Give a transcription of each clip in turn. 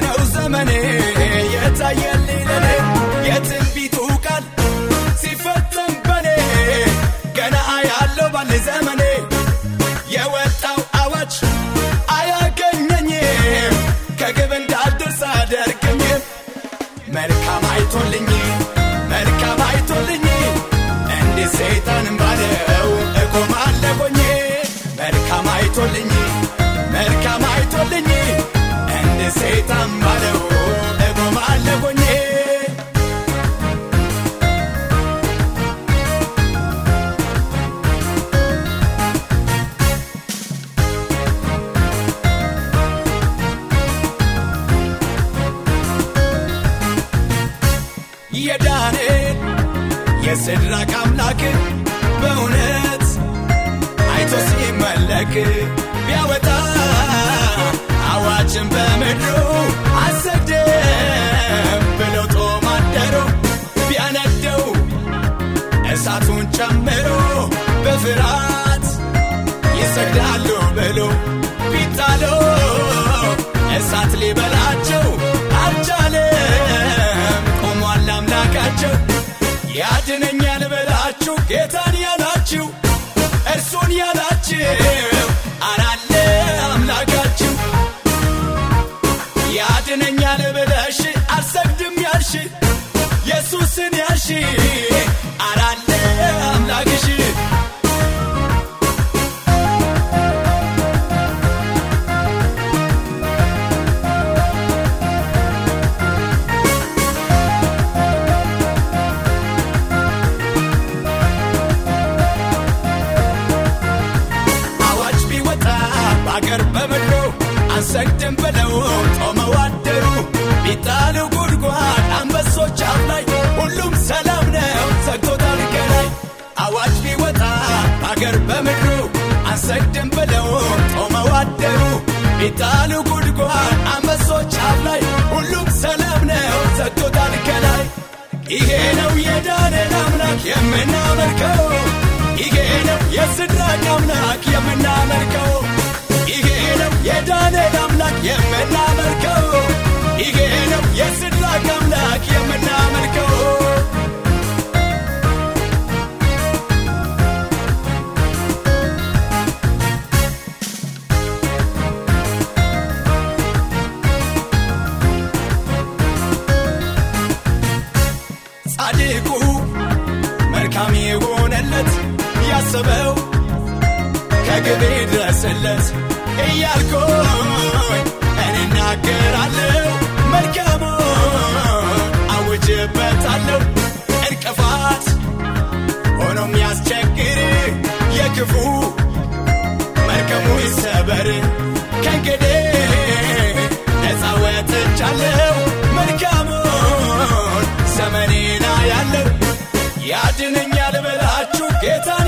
ነው ዘመኔ የታየልኝ ለኔ የትንቢቱ ቃል ሲፈጸም በኔ ገና አያለው ባለ ዘመኔ የወጣው አዋጅ አያገኘኝም። ከግብ እንዳልደርስ አደርገኝም መልካም አይቶልኝ መልካም አይቶልኝ እንዴት ሰይጣንም የሲድራቅ አምላክ በእውነት አይቶ ሲመለክ ቢያወጣ አዋጅን በምድሩ አሰግድም ብለው ጦም ቢያነደው እሳቱን ጨምሮ በፍርሃት ይሰግዳሉ ብሎ ቢጣሉ እሳት ሊበላቸው አልቻለም። ቆሟል አምላካቸው ያድነኛል ብላችሁ ጌታን ያላችሁ እርሱን ያላችሁ አራለ አምላካችሁ። ያድነኛል ብለሽ አልሰግድም ያልሽ ኢየሱስን ያልሽ በአገር በምድሩ አንሰግድም ብለው ጦመው አደሩ። ቢጣሉ ጉድጓድ አንበሶች አፍ ላይ ሁሉም ሰላም ነው። ዘግቶታል ከላይ አዋጅ ቢወጣ በአገር በምድሩ አንሰግድም ብለው ጦመው አደሩ። ቢጣሉ ጉድጓድ ያሰበው ከግቤ ድረስለት እያልኩኝ እናገራለሁ መልካሙን አውጅበታለሁ። እንቅፋት ሆኖ የሚያስቸግር የክፉ መርከሙ ይሰበር። ከእንግዲህ ነፃ ወጥቻለሁ መልካሙን ዘመኔና ያለው ያድነኛል ብላችሁ ጌታን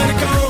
americano